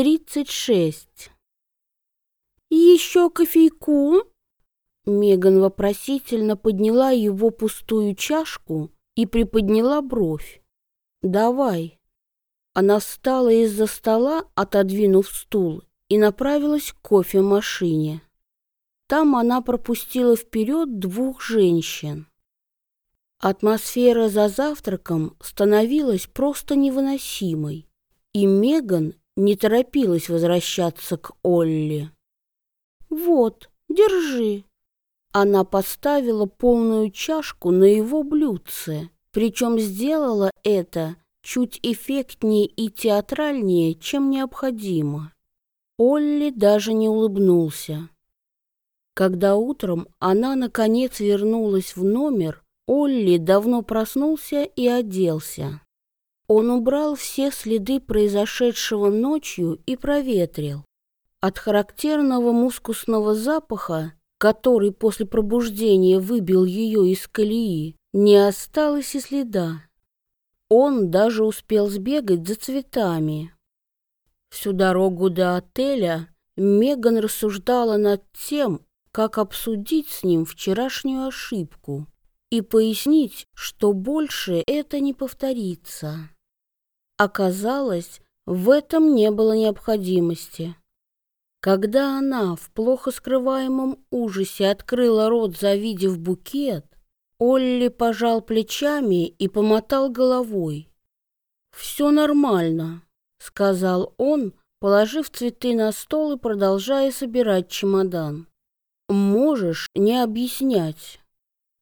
36. «Еще кофейку?» Меган вопросительно подняла его пустую чашку и приподняла бровь. «Давай». Она встала из-за стола, отодвинув стул, и направилась к кофемашине. Там она пропустила вперед двух женщин. Атмосфера за завтраком становилась просто невыносимой, и Меган не торопилась возвращаться к Олли. «Вот, держи». Она поставила полную чашку на его блюдце, причем сделала это чуть эффектнее и театральнее, чем необходимо. Олли даже не улыбнулся. Когда утром она, наконец, вернулась в номер, Олли давно проснулся и оделся. Он убрал все следы произошедшего ночью и проветрил. От характерного мускусного запаха, который после пробуждения выбил ее из колеи, не осталось и следа. Он даже успел сбегать за цветами. Всю дорогу до отеля Меган рассуждала над тем, как обсудить с ним вчерашнюю ошибку и пояснить, что больше это не повторится. Оказалось, в этом не было необходимости. Когда она в плохо скрываемом ужасе открыла рот, завидев букет, Олли пожал плечами и помотал головой. «Все нормально», — сказал он, положив цветы на стол и продолжая собирать чемодан. Можешь не объяснять.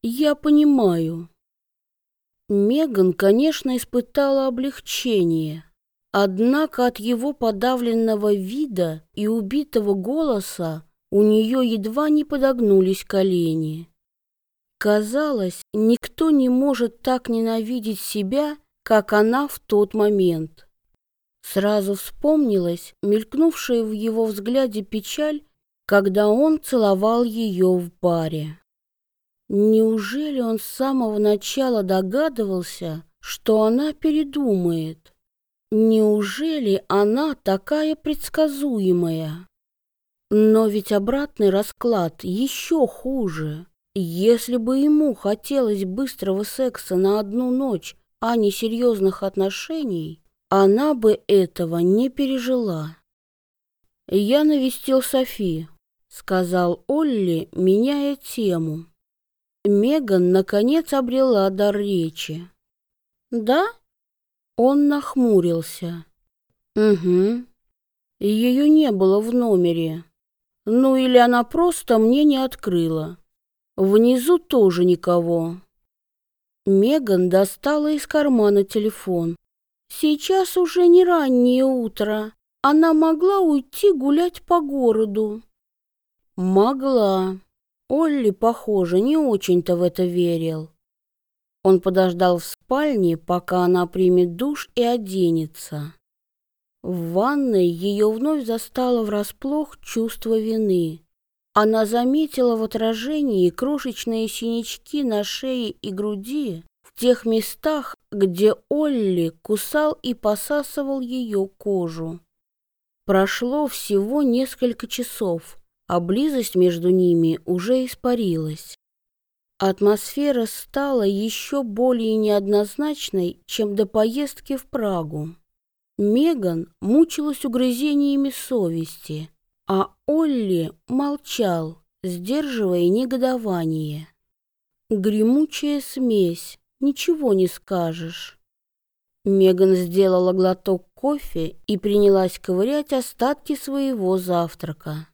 Я понимаю. Меган, конечно, испытала облегчение. Однако от его подавленного вида и убитого голоса у нее едва не подогнулись колени. Казалось, никто не может так ненавидеть себя, как она в тот момент. Сразу вспомнилась мелькнувшая в его взгляде печаль когда он целовал ее в баре. Неужели он с самого начала догадывался, что она передумает? Неужели она такая предсказуемая? Но ведь обратный расклад еще хуже. Если бы ему хотелось быстрого секса на одну ночь, а не серьезных отношений, она бы этого не пережила. Я навестил Софи сказал Олли, меняя тему. Меган наконец обрела дар речи. Да? Он нахмурился. Угу. Ее не было в номере. Ну или она просто мне не открыла. Внизу тоже никого. Меган достала из кармана телефон. Сейчас уже не раннее утро. Она могла уйти гулять по городу. Могла. Олли, похоже, не очень-то в это верил. Он подождал в спальне, пока она примет душ и оденется. В ванной ее вновь застало врасплох чувство вины. Она заметила в отражении крошечные синячки на шее и груди в тех местах, где Олли кусал и посасывал ее кожу. Прошло всего несколько часов, а близость между ними уже испарилась. Атмосфера стала еще более неоднозначной, чем до поездки в Прагу. Меган мучилась угрызениями совести, а Олли молчал, сдерживая негодование. Гремучая смесь, ничего не скажешь. Меган сделала глоток кофе и принялась ковырять остатки своего завтрака.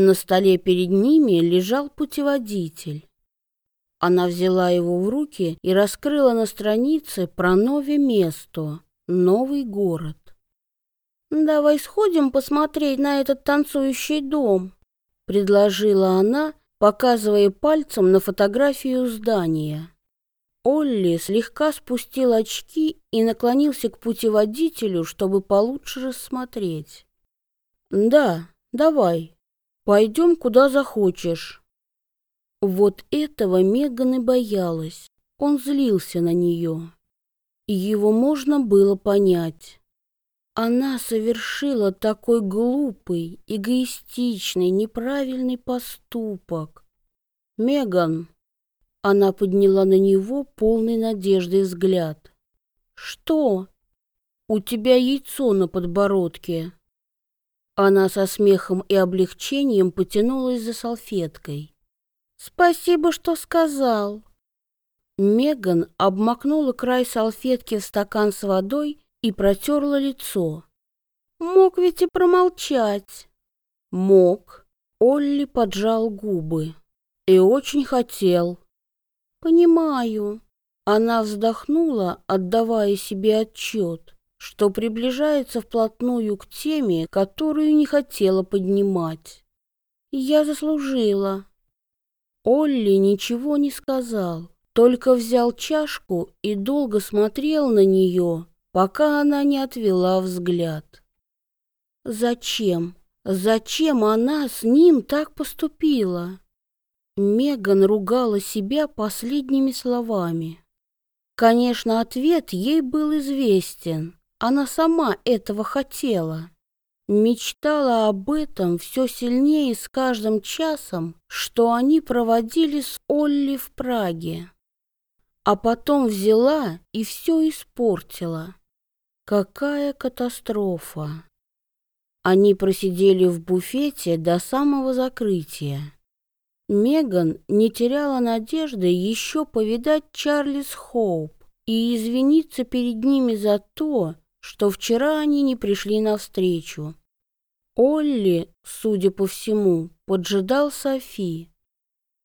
На столе перед ними лежал путеводитель. Она взяла его в руки и раскрыла на странице про новое место, новый город. «Давай сходим посмотреть на этот танцующий дом», — предложила она, показывая пальцем на фотографию здания. Олли слегка спустил очки и наклонился к путеводителю, чтобы получше рассмотреть. «Да, давай», Пойдем куда захочешь. Вот этого Меган и боялась. Он злился на нее. Его можно было понять. она совершила такой глупый, эгоистичный, неправильный поступок? Меган, она подняла на него полный надежды взгляд. Что? У тебя яйцо на подбородке. Она со смехом и облегчением потянулась за салфеткой. Спасибо, что сказал. Меган обмакнула край салфетки в стакан с водой и протерла лицо. Мог ведь и промолчать. Мог. Олли поджал губы. И очень хотел. Понимаю. Она вздохнула, отдавая себе отчет, что приближается вплотную к теме, которую не хотела поднимать. Я заслужила. Олли ничего не сказал, только взял чашку и долго смотрел на нее, пока она не отвела взгляд. Зачем? Зачем она с ним так поступила? Меган ругала себя последними словами. Конечно, ответ ей был известен. Она сама этого хотела. Мечтала об этом все сильнее с каждым часом, что они проводили с Олли в Праге. А потом взяла и все испортила. Какая катастрофа! Они просидели в буфете до самого закрытия. Меган не теряла надежды еще повидать Чарльз Хоуп и извиниться перед ними за то, что вчера они не пришли навстречу. Олли, судя по всему, поджидал Софи,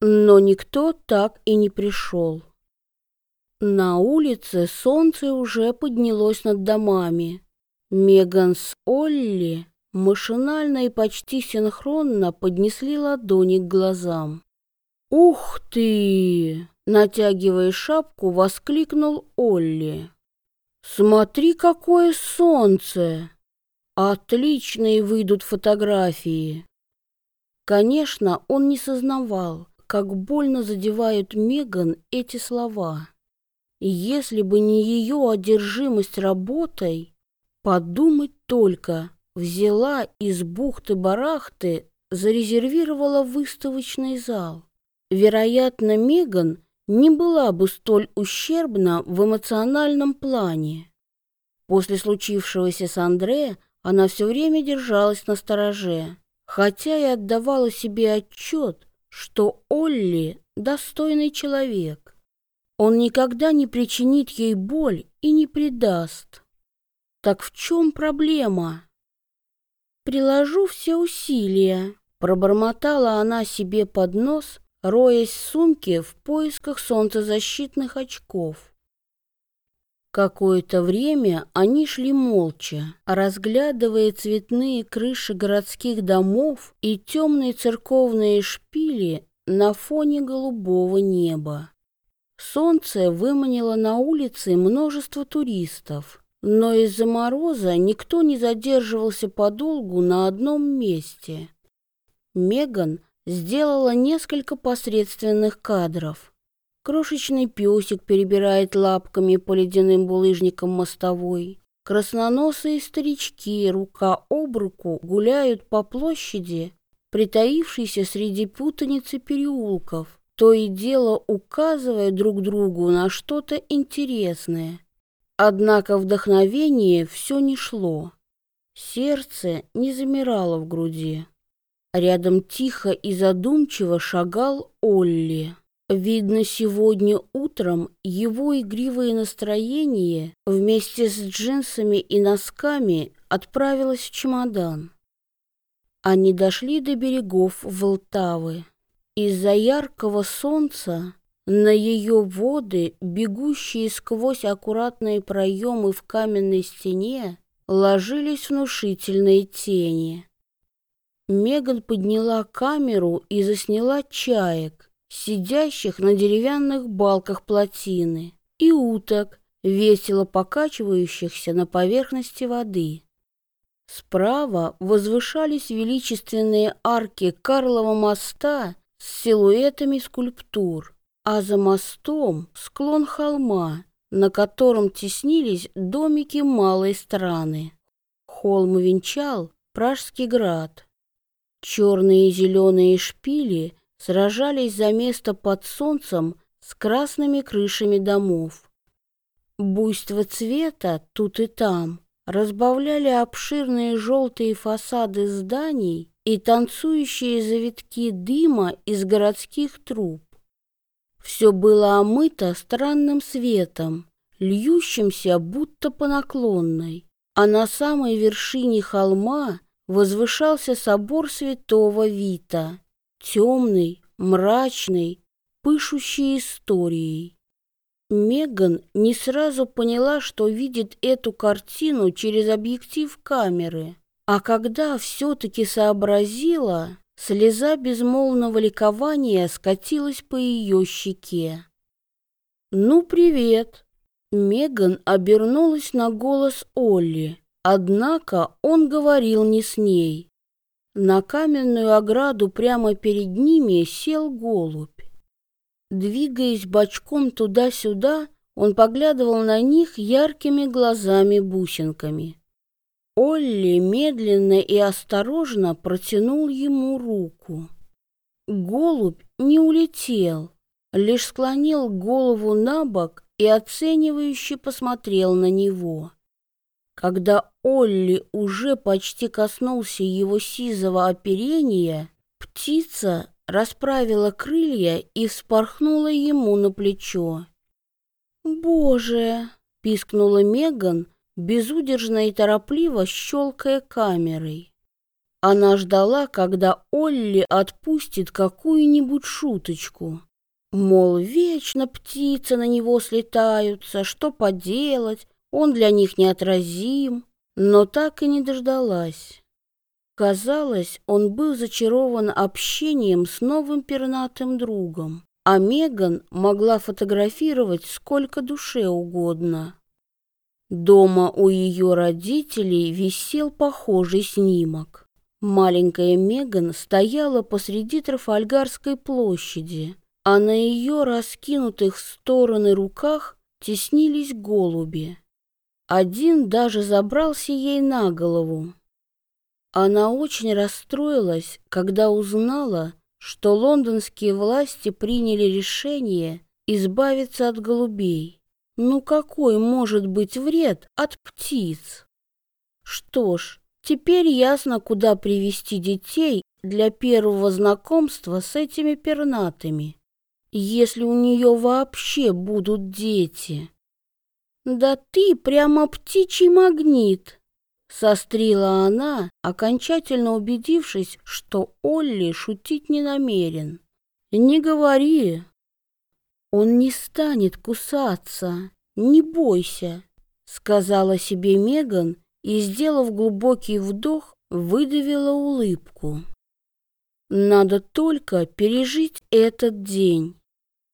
но никто так и не пришел. На улице солнце уже поднялось над домами. Меган с Олли машинально и почти синхронно поднесли ладони к глазам. «Ух ты!» — натягивая шапку, воскликнул Олли. «Смотри, какое солнце! Отличные выйдут фотографии!» Конечно, он не сознавал, как больно задевают Меган эти слова. Если бы не ее одержимость работой, подумать только, взяла из бухты-барахты, зарезервировала выставочный зал. Вероятно, Меган не была бы столь ущербна в эмоциональном плане. После случившегося с Андре она все время держалась на стороже, хотя и отдавала себе отчет, что Олли – достойный человек. Он никогда не причинит ей боль и не предаст. Так в чем проблема? Приложу все усилия, пробормотала она себе под нос, роясь в сумке в поисках солнцезащитных очков. Какое-то время они шли молча, разглядывая цветные крыши городских домов и темные церковные шпили на фоне голубого неба. Солнце выманило на улице множество туристов, но из-за мороза никто не задерживался подолгу на одном месте. Меган сделала несколько посредственных кадров. Крошечный песик перебирает лапками по ледяным булыжникам мостовой. Красноносые старички рука об руку гуляют по площади, притаившейся среди путаницы переулков то и дело указывая друг другу на что-то интересное. Однако вдохновение все не шло. Сердце не замирало в груди. Рядом тихо и задумчиво шагал Олли. Видно, сегодня утром его игривое настроение вместе с джинсами и носками отправилось в чемодан. Они дошли до берегов Волтавы. Из-за яркого солнца на ее воды, бегущие сквозь аккуратные проемы в каменной стене, ложились внушительные тени. Меган подняла камеру и засняла чаек, сидящих на деревянных балках плотины, и уток, весело покачивающихся на поверхности воды. Справа возвышались величественные арки Карлова моста с силуэтами скульптур, а за мостом склон холма, на котором теснились домики малой страны. холм венчал Пражский град. Черные и зеленые шпили сражались за место под солнцем с красными крышами домов. Буйство цвета тут и там разбавляли обширные желтые фасады зданий и танцующие завитки дыма из городских труб. Все было омыто странным светом, льющимся будто по наклонной, а на самой вершине холма возвышался собор святого Вита, темный, мрачный, пышущий историей. Меган не сразу поняла, что видит эту картину через объектив камеры, а когда все-таки сообразила, слеза безмолвного ликования скатилась по ее щеке. «Ну, привет!» Меган обернулась на голос Олли, однако он говорил не с ней. На каменную ограду прямо перед ними сел голубь. Двигаясь бочком туда-сюда, он поглядывал на них яркими глазами-бусинками. Олли медленно и осторожно протянул ему руку. Голубь не улетел, лишь склонил голову на бок и оценивающе посмотрел на него. Когда Олли уже почти коснулся его сизого оперения, птица расправила крылья и вспорхнула ему на плечо. «Боже!» — пискнула Меган, безудержно и торопливо щелкая камерой. Она ждала, когда Олли отпустит какую-нибудь шуточку. Мол, вечно птицы на него слетаются, что поделать, он для них неотразим, но так и не дождалась. Казалось, он был зачарован общением с новым пернатым другом, а Меган могла фотографировать сколько душе угодно. Дома у ее родителей висел похожий снимок. Маленькая Меган стояла посреди Трафальгарской площади, а на ее раскинутых в стороны руках теснились голуби. Один даже забрался ей на голову. Она очень расстроилась, когда узнала, что лондонские власти приняли решение избавиться от голубей. Ну какой может быть вред от птиц? Что ж, теперь ясно, куда привести детей для первого знакомства с этими пернатыми, если у нее вообще будут дети. Да ты прямо птичий магнит, Сострила она, окончательно убедившись, что Олли шутить не намерен. «Не говори!» «Он не станет кусаться, не бойся», — сказала себе Меган и, сделав глубокий вдох, выдавила улыбку. «Надо только пережить этот день.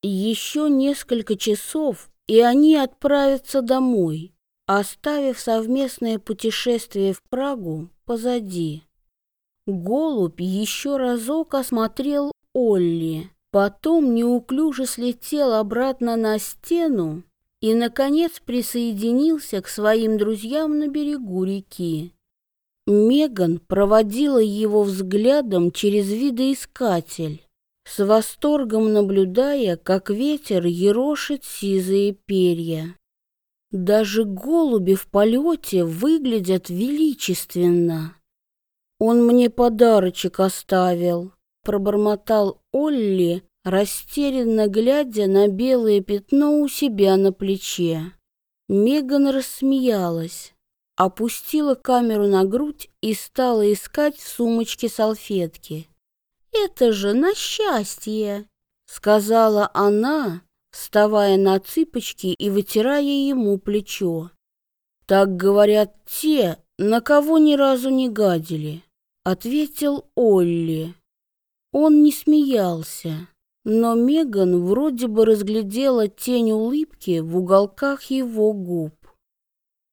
Еще несколько часов, и они отправятся домой оставив совместное путешествие в Прагу позади. Голубь еще разок осмотрел Олли, потом неуклюже слетел обратно на стену и, наконец, присоединился к своим друзьям на берегу реки. Меган проводила его взглядом через видоискатель, с восторгом наблюдая, как ветер ерошит сизые перья. Даже голуби в полете выглядят величественно. Он мне подарочек оставил, пробормотал Олли, растерянно глядя на белое пятно у себя на плече. Меган рассмеялась, опустила камеру на грудь и стала искать в сумочке салфетки. «Это же на счастье!» — сказала она, вставая на цыпочки и вытирая ему плечо. «Так говорят те, на кого ни разу не гадили», — ответил Олли. Он не смеялся, но Меган вроде бы разглядела тень улыбки в уголках его губ.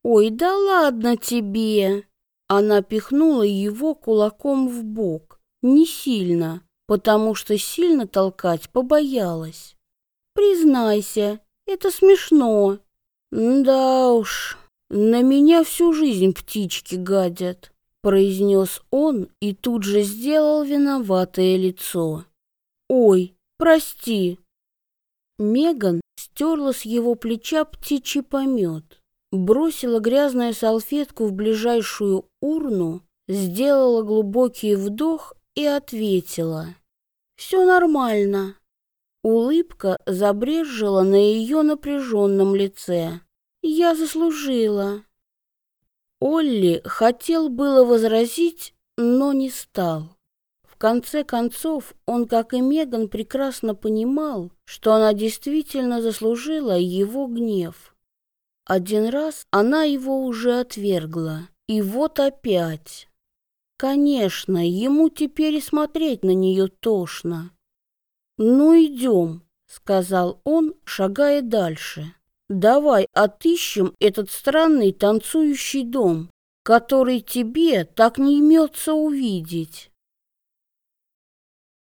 «Ой, да ладно тебе!» Она пихнула его кулаком в бок, не сильно, потому что сильно толкать побоялась. Признайся, это смешно. Да уж, На меня всю жизнь птички гадят, произнес он и тут же сделал виноватое лицо. Ой, прости. Меган стерла с его плеча птичий помет, бросила грязную салфетку в ближайшую урну, сделала глубокий вдох и ответила. «Все нормально». Улыбка забрежила на ее напряженном лице. Я заслужила. Олли хотел было возразить, но не стал. В конце концов, он, как и Меган, прекрасно понимал, что она действительно заслужила его гнев. Один раз она его уже отвергла, и вот опять. Конечно, ему теперь и смотреть на нее тошно. «Ну, идем», — сказал он, шагая дальше. Давай отыщем этот странный танцующий дом, который тебе так не имется увидеть.